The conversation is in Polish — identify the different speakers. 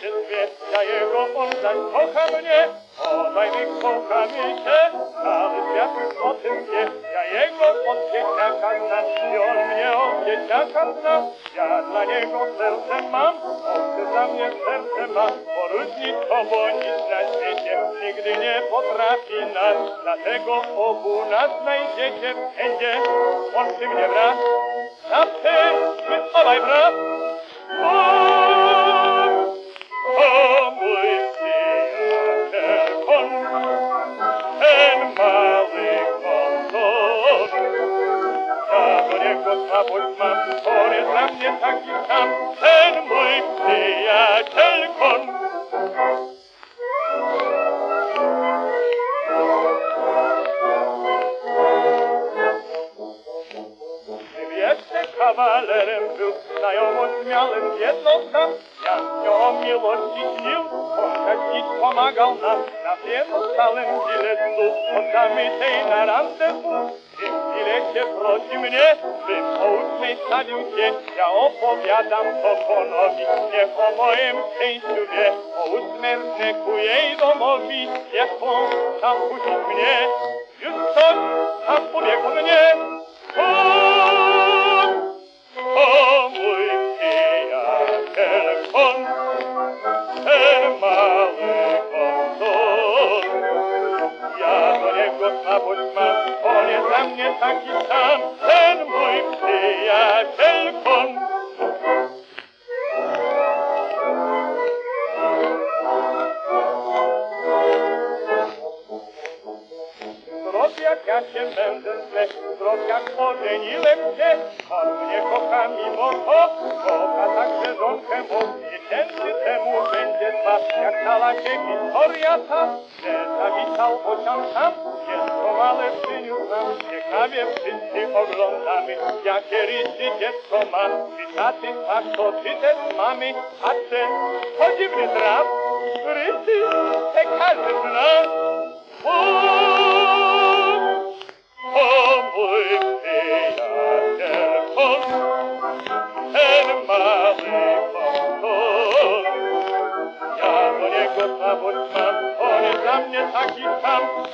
Speaker 1: Żylbie dla jego oddać, kocha mnie, podaj mi, kocha mnie się, cały świat o tym wie, ja jego od dzieciaka znam i on mnie od dzieciaka zna, ja dla niego serce mam, on ty dla mnie serce ma, bo różnic obo nic na świecie, nigdy nie potrafi nas, dlatego obu nas znajdziecie, będzie, on przy mnie wraz, zawsze my obaj wraz. Niego słabość mam, on jest dla mnie taki sam, ten mój przyjaciel kon. Gdym kawalerem był, znajomość miałem jedną sam. Ja nią miłości śnił, on nic pomagał nam. Na wielu stałem bilet znów, oddamy tej na randewu. Więc ile się prosi mnie, najstawił Ja opowiadam Sokonowi, niech o moim szczęściu wie, o ósmerneku jej domowi, jak on tam puścić mnie. Już ktoś tam pobiegł mnie. O, o mój przyjaciel kon, ten mały konton. Ja do niego słabość mam, on jest dla mnie taki sam, ten mój przyjaciel. Zdrow jak ja się będę źle, zdrow jak ożeniłem się, on mnie kocha mimo to, jak stała się historia ta, że zawitał ocian sam, dziecko przyniósł nam, ciekawie wszyscy oglądamy, jakie rysy dziecko ma, czy taty, a kto, czy też mamy, a czy chodzimy drap, rysy, te każdy z dla mnie taki przyjaciel.